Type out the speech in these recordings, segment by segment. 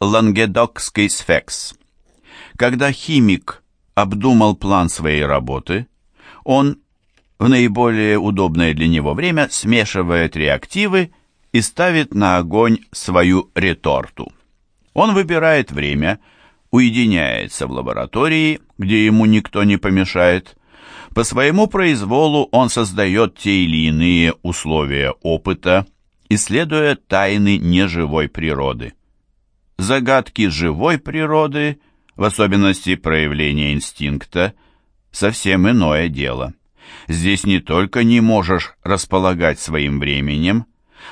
Лангедокский сфекс. Когда химик обдумал план своей работы, он в наиболее удобное для него время смешивает реактивы и ставит на огонь свою реторту. Он выбирает время, уединяется в лаборатории, где ему никто не помешает. По своему произволу он создает те или иные условия опыта, исследуя тайны неживой природы. Загадки живой природы, в особенности проявления инстинкта, совсем иное дело. Здесь не только не можешь располагать своим временем,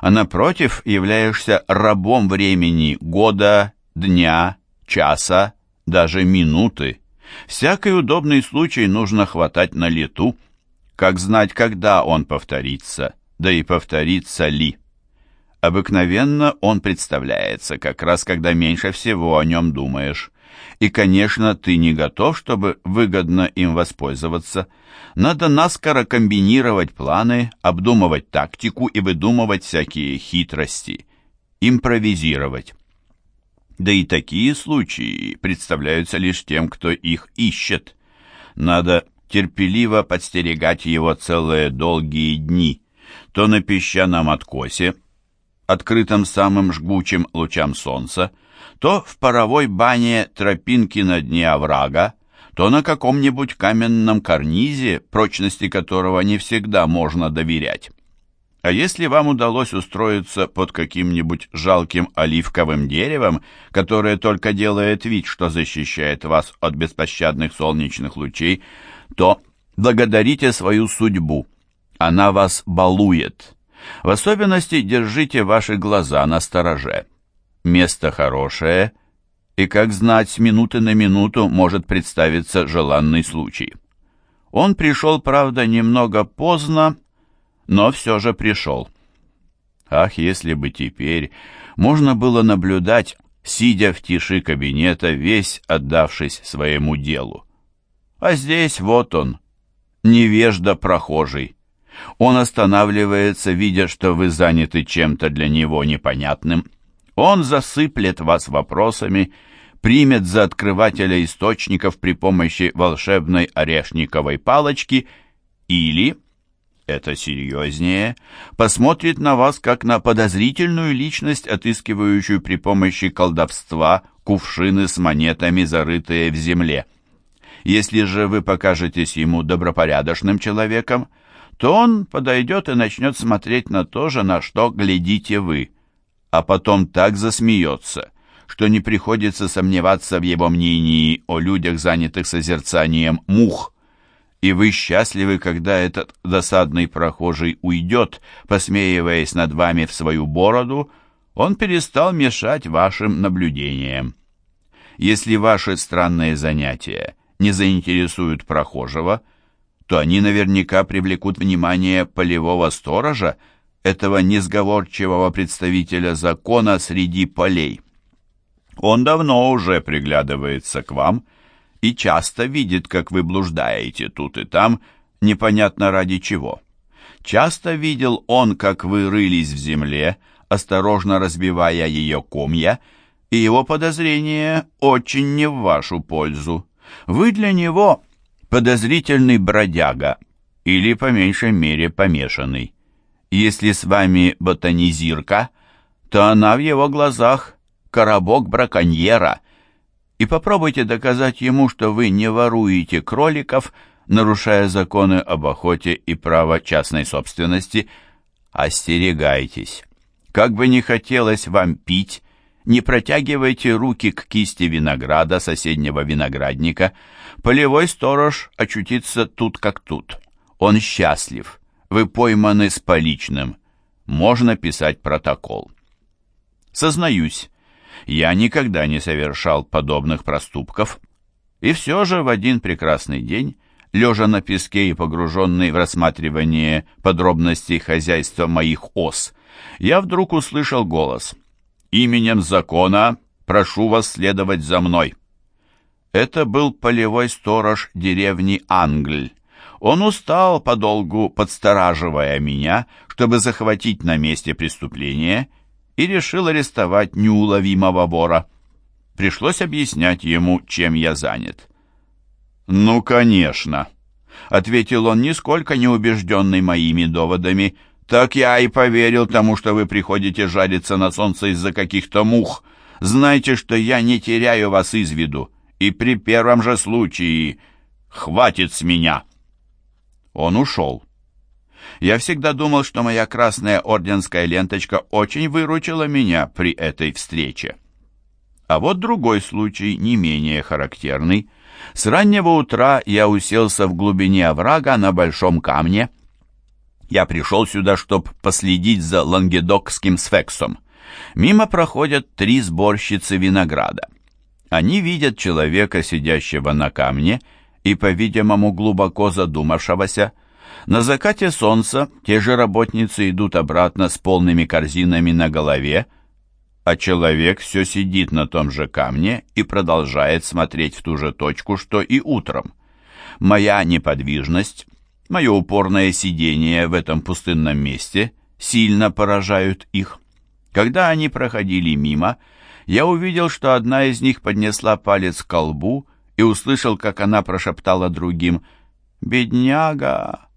а напротив являешься рабом времени года, дня, часа, даже минуты. Всякий удобный случай нужно хватать на лету, как знать, когда он повторится, да и повторится ли. Обыкновенно он представляется как раз, когда меньше всего о нем думаешь. И, конечно, ты не готов, чтобы выгодно им воспользоваться. Надо наскоро комбинировать планы, обдумывать тактику и выдумывать всякие хитрости, импровизировать. Да и такие случаи представляются лишь тем, кто их ищет. Надо терпеливо подстерегать его целые долгие дни, то на песчаном откосе, открытом самым жгучим лучам солнца, то в паровой бане тропинки на дне оврага, то на каком-нибудь каменном карнизе, прочности которого не всегда можно доверять. А если вам удалось устроиться под каким-нибудь жалким оливковым деревом, которое только делает вид, что защищает вас от беспощадных солнечных лучей, то благодарите свою судьбу. Она вас балует. В особенности держите ваши глаза на стороже. Место хорошее, и, как знать, с минуты на минуту может представиться желанный случай. Он пришел, правда, немного поздно, но все же пришел. Ах, если бы теперь можно было наблюдать, сидя в тиши кабинета, весь отдавшись своему делу. А здесь вот он, невежда прохожий. Он останавливается, видя, что вы заняты чем-то для него непонятным. Он засыплет вас вопросами, примет за открывателя источников при помощи волшебной орешниковой палочки или это серьезнее, посмотрит на вас как на подозрительную личность, отыскивающую при помощи колдовства кувшины с монетами, зарытые в земле. Если же вы покажетесь ему добропорядочным человеком, то он подойдет и начнет смотреть на то же, на что глядите вы, а потом так засмеется, что не приходится сомневаться в его мнении о людях, занятых созерцанием мух и вы счастливы, когда этот досадный прохожий уйдет, посмеиваясь над вами в свою бороду, он перестал мешать вашим наблюдениям. Если ваши странные занятия не заинтересуют прохожего, то они наверняка привлекут внимание полевого сторожа, этого несговорчивого представителя закона среди полей. Он давно уже приглядывается к вам и часто видит, как вы блуждаете тут и там, непонятно ради чего. Часто видел он, как вы рылись в земле, осторожно разбивая ее комья, и его подозрение очень не в вашу пользу. Вы для него подозрительный бродяга или, по меньшей мере, помешанный. Если с вами ботанизирка, то она в его глазах коробок браконьера — и попробуйте доказать ему, что вы не воруете кроликов, нарушая законы об охоте и право частной собственности. Остерегайтесь. Как бы ни хотелось вам пить, не протягивайте руки к кисти винограда соседнего виноградника. Полевой сторож очутится тут как тут. Он счастлив. Вы пойманы с поличным. Можно писать протокол. Сознаюсь, я никогда не совершал подобных проступков. И все же в один прекрасный день, лежа на песке и погруженный в рассматривание подробностей хозяйства моих ос, я вдруг услышал голос «Именем закона прошу вас следовать за мной». Это был полевой сторож деревни Англь. Он устал подолгу подстораживая меня, чтобы захватить на месте преступления, и решил арестовать неуловимого вора. Пришлось объяснять ему, чем я занят. «Ну, конечно», — ответил он, нисколько не убежденный моими доводами. «Так я и поверил тому, что вы приходите жариться на солнце из-за каких-то мух. Знайте, что я не теряю вас из виду, и при первом же случае хватит с меня». Он ушел. Я всегда думал, что моя красная орденская ленточка очень выручила меня при этой встрече. А вот другой случай, не менее характерный. С раннего утра я уселся в глубине оврага на большом камне. Я пришел сюда, чтобы последить за лангедокским сфексом. Мимо проходят три сборщицы винограда. Они видят человека, сидящего на камне, и, по-видимому, глубоко задумавшегося. На закате солнца те же работницы идут обратно с полными корзинами на голове, а человек все сидит на том же камне и продолжает смотреть в ту же точку, что и утром. Моя неподвижность, мое упорное сидение в этом пустынном месте сильно поражают их. Когда они проходили мимо, я увидел, что одна из них поднесла палец к колбу и услышал, как она прошептала другим «Бедняга!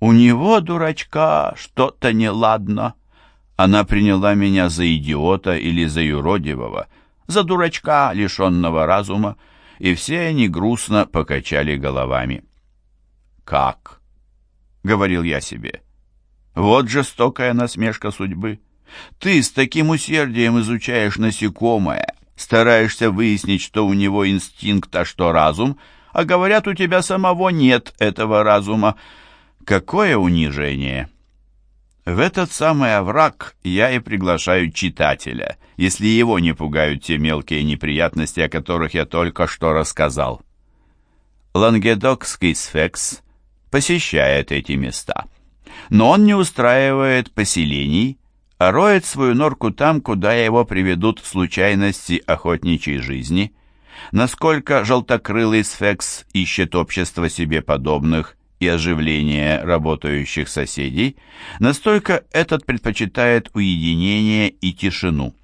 У него, дурачка, что-то неладно!» Она приняла меня за идиота или за юродивого, за дурачка, лишенного разума, и все они грустно покачали головами. «Как?» — говорил я себе. «Вот жестокая насмешка судьбы. Ты с таким усердием изучаешь насекомое, стараешься выяснить, что у него инстинкт, а что разум, а говорят, у тебя самого нет этого разума. Какое унижение!» В этот самый овраг я и приглашаю читателя, если его не пугают те мелкие неприятности, о которых я только что рассказал. Лангедокский сфекс посещает эти места, но он не устраивает поселений, а роет свою норку там, куда его приведут случайности охотничьей жизни. Насколько желтокрылый сфекс ищет общество себе подобных и оживление работающих соседей, настолько этот предпочитает уединение и тишину.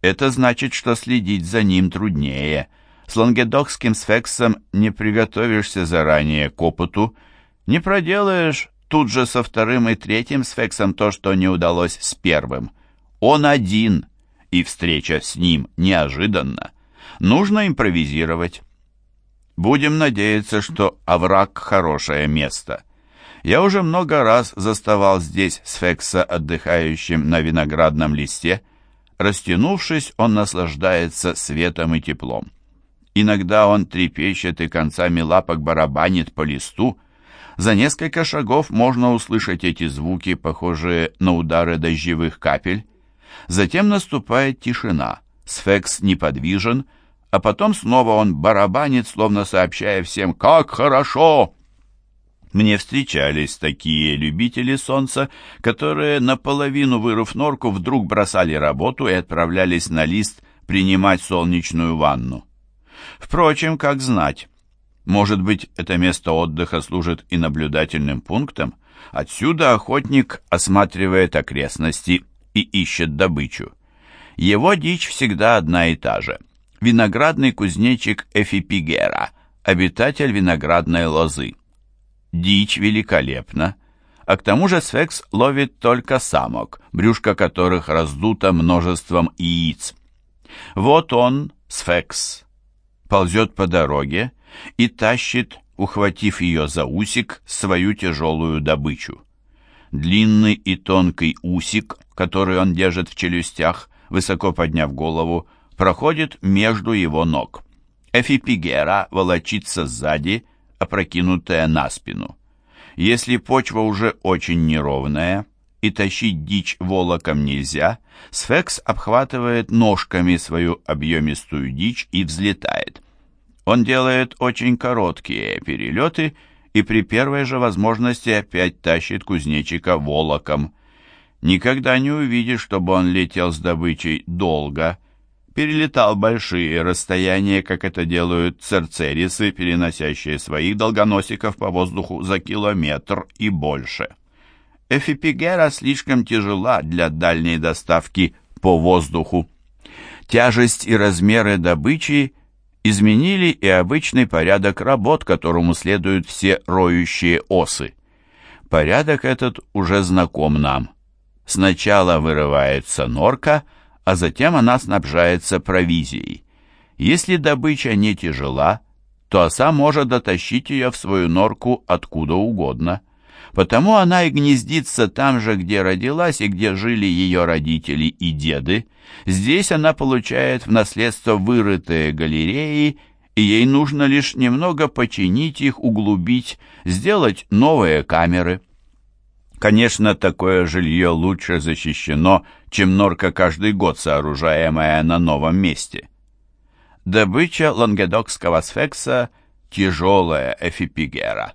Это значит, что следить за ним труднее. С лангедокским сфексом не приготовишься заранее к опыту, не проделаешь тут же со вторым и третьим сфексом то, что не удалось с первым. Он один, и встреча с ним неожиданна. Нужно импровизировать. Будем надеяться, что овраг – хорошее место. Я уже много раз заставал здесь сфекса отдыхающим на виноградном листе. Растянувшись, он наслаждается светом и теплом. Иногда он трепещет и концами лапок барабанит по листу. За несколько шагов можно услышать эти звуки, похожие на удары дождевых капель. Затем наступает тишина. Сфекс неподвижен, а потом снова он барабанит, словно сообщая всем «Как хорошо!». Мне встречались такие любители солнца, которые, наполовину вырыв норку, вдруг бросали работу и отправлялись на лист принимать солнечную ванну. Впрочем, как знать, может быть, это место отдыха служит и наблюдательным пунктом? Отсюда охотник осматривает окрестности и ищет добычу. Его дичь всегда одна и та же виноградный кузнечик Эфипигера, обитатель виноградной лозы. Дичь великолепна, а к тому же сфекс ловит только самок, брюшко которых раздуто множеством яиц. Вот он, сфекс, ползет по дороге и тащит, ухватив ее за усик, свою тяжелую добычу. Длинный и тонкий усик, который он держит в челюстях, высоко подняв голову, проходит между его ног. Эфипигера волочится сзади, опрокинутая на спину. Если почва уже очень неровная и тащить дичь волоком нельзя, сфекс обхватывает ножками свою объемистую дичь и взлетает. Он делает очень короткие перелеты и при первой же возможности опять тащит кузнечика волоком. Никогда не увидишь, чтобы он летел с добычей долго, перелетал большие расстояния, как это делают церцерисы, переносящие своих долгоносиков по воздуху за километр и больше. Эфипигера слишком тяжела для дальней доставки по воздуху. Тяжесть и размеры добычи изменили и обычный порядок работ, которому следуют все роющие осы. Порядок этот уже знаком нам. Сначала вырывается норка, а затем она снабжается провизией. Если добыча не тяжела, то оса может дотащить ее в свою норку откуда угодно. Потому она и гнездится там же, где родилась и где жили ее родители и деды. Здесь она получает в наследство вырытые галереи, и ей нужно лишь немного починить их, углубить, сделать новые камеры. Конечно, такое жилье лучше защищено, чем норка каждый год сооружаемая на новом месте. Добыча лангедокского сфекса – тяжелая эфипигера.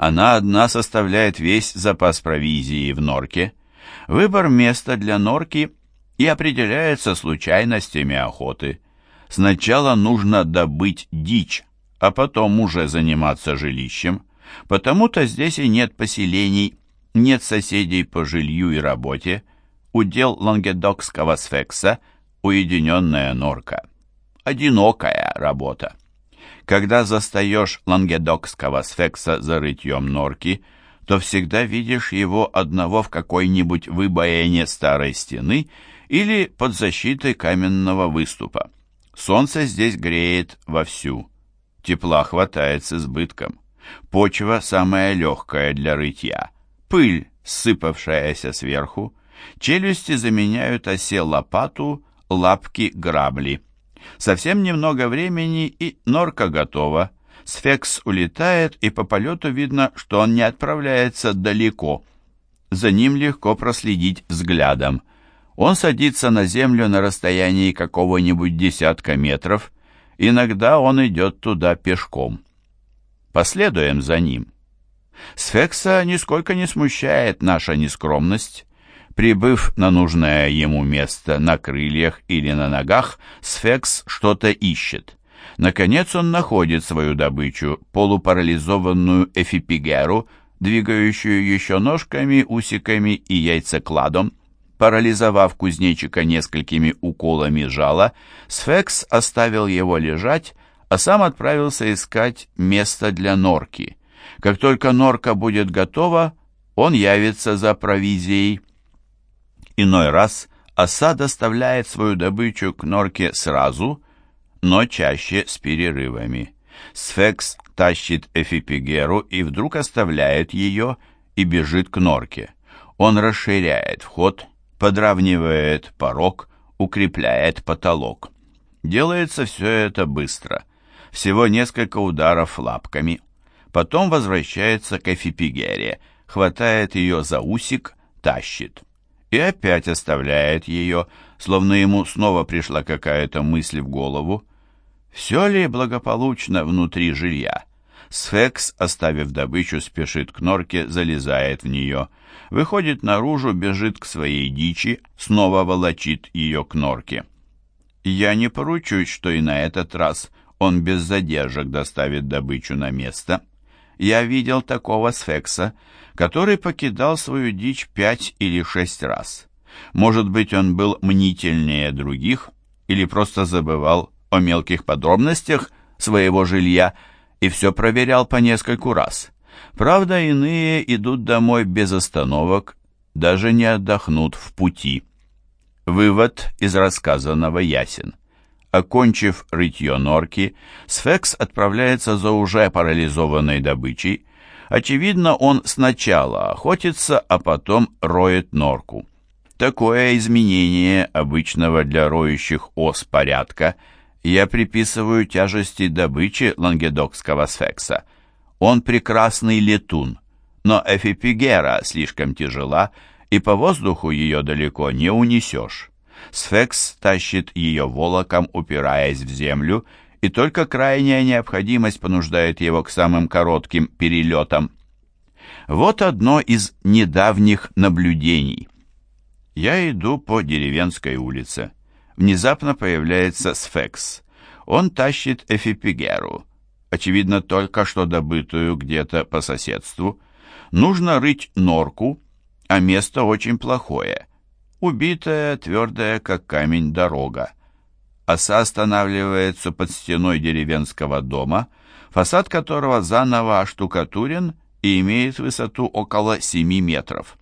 Она одна составляет весь запас провизии в норке. Выбор места для норки и определяется случайностями охоты. Сначала нужно добыть дичь, а потом уже заниматься жилищем. Потому-то здесь и нет поселений, нет соседей по жилью и работе. Удел лангедокского сфекса – уединенная норка одинокая работа. Когда застаешь лангедокского сфекса за рытьем норки, то всегда видишь его одного в какой-нибудь выбоине старой стены или под защитой каменного выступа. Солнце здесь греет вовсю. Тепла хватает с избытком. Почва самая легкая для рытья. Пыль, сыпавшаяся сверху. Челюсти заменяют осе лопату, лапки грабли. Совсем немного времени, и норка готова. Сфекс улетает, и по полету видно, что он не отправляется далеко. За ним легко проследить взглядом. Он садится на землю на расстоянии какого-нибудь десятка метров. Иногда он идет туда пешком. Последуем за ним. Сфекса нисколько не смущает наша нескромность. Прибыв на нужное ему место на крыльях или на ногах, сфекс что-то ищет. Наконец он находит свою добычу, полупарализованную эфипигеру, двигающую еще ножками, усиками и яйцекладом. Парализовав кузнечика несколькими уколами жала, сфекс оставил его лежать, а сам отправился искать место для норки. Как только норка будет готова, он явится за провизией. Иной раз оса доставляет свою добычу к норке сразу, но чаще с перерывами. Сфекс тащит эфипигеру и вдруг оставляет ее и бежит к норке. Он расширяет вход, подравнивает порог, укрепляет потолок. Делается все это быстро. Всего несколько ударов лапками. Потом возвращается к эфипигере, хватает ее за усик, тащит и опять оставляет ее, словно ему снова пришла какая-то мысль в голову. Все ли благополучно внутри жилья? Сфекс, оставив добычу, спешит к норке, залезает в нее, выходит наружу, бежит к своей дичи, снова волочит ее к норке. Я не поручусь, что и на этот раз он без задержек доставит добычу на место. Я видел такого сфекса, который покидал свою дичь пять или шесть раз. Может быть, он был мнительнее других или просто забывал о мелких подробностях своего жилья и все проверял по нескольку раз. Правда, иные идут домой без остановок, даже не отдохнут в пути. Вывод из рассказанного ясен. Окончив рытье норки, Сфекс отправляется за уже парализованной добычей, Очевидно, он сначала охотится, а потом роет норку. Такое изменение обычного для роющих ос порядка я приписываю тяжести добычи лангедокского сфекса. Он прекрасный летун, но эфипигера слишком тяжела, и по воздуху ее далеко не унесешь. Сфекс тащит ее волоком, упираясь в землю, и только крайняя необходимость понуждает его к самым коротким перелетам. Вот одно из недавних наблюдений. Я иду по деревенской улице. Внезапно появляется сфекс. Он тащит эфипигеру, очевидно, только что добытую где-то по соседству. Нужно рыть норку, а место очень плохое. Убитая, твердая, как камень, дорога. оса останавливается под стеной деревенского дома, фасад которого заново оштукатурен и имеет высоту около 7 метров.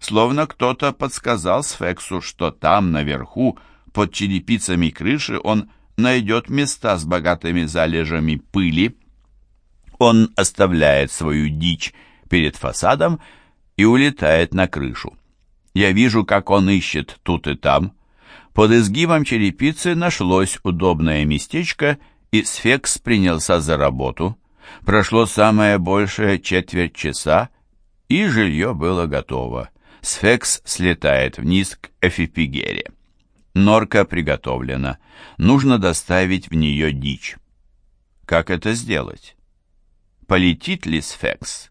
Словно кто-то подсказал Сфексу, что там, наверху, под черепицами крыши, он найдет места с богатыми залежами пыли. Он оставляет свою дичь перед фасадом и улетает на крышу. Я вижу, как он ищет тут и там. Под изгибом черепицы нашлось удобное местечко, и Сфекс принялся за работу. Прошло самое большее четверть часа, и жилье было готово. Сфекс слетает вниз к Эфипигере. Норка приготовлена. Нужно доставить в нее дичь. Как это сделать? Полетит ли Сфекс?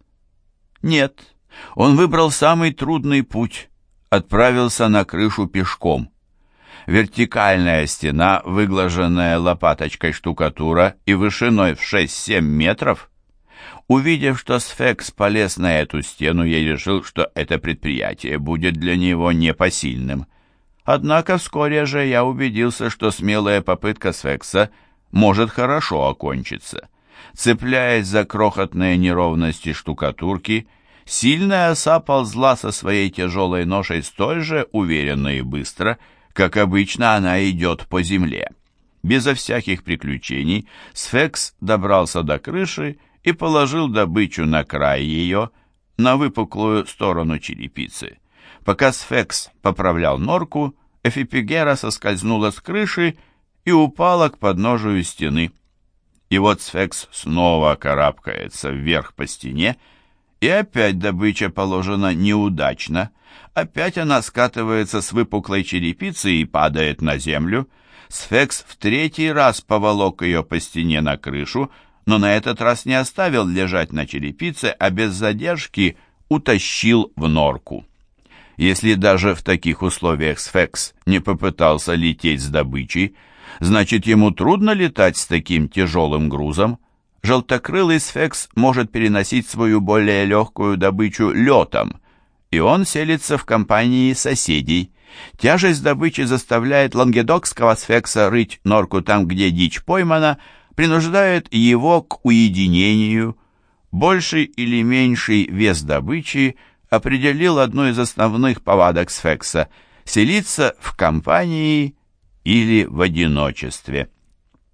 Нет. Он выбрал самый трудный путь. Отправился на крышу пешком. Вертикальная стена, выглаженная лопаточкой штукатура и вышиной в 6-7 метров, Увидев, что Сфекс полез на эту стену, я решил, что это предприятие будет для него непосильным. Однако вскоре же я убедился, что смелая попытка Сфекса может хорошо окончиться. Цепляясь за крохотные неровности штукатурки, сильная оса ползла со своей тяжелой ношей столь же уверенно и быстро, как обычно она идет по земле. Безо всяких приключений Сфекс добрался до крыши и положил добычу на край ее, на выпуклую сторону черепицы. Пока Сфекс поправлял норку, Эфипигера соскользнула с крыши и упала к подножию стены. И вот Сфекс снова карабкается вверх по стене, и опять добыча положена неудачно. Опять она скатывается с выпуклой черепицы и падает на землю. Сфекс в третий раз поволок ее по стене на крышу, но на этот раз не оставил лежать на черепице, а без задержки утащил в норку. Если даже в таких условиях Сфекс не попытался лететь с добычей, значит ему трудно летать с таким тяжелым грузом. Желтокрылый Сфекс может переносить свою более легкую добычу летом, и он селится в компании соседей. Тяжесть добычи заставляет лангедокского Сфекса рыть норку там, где дичь поймана, принуждает его к уединению. Больший или меньший вес добычи определил одну из основных повадок сфекса – селиться в компании или в одиночестве.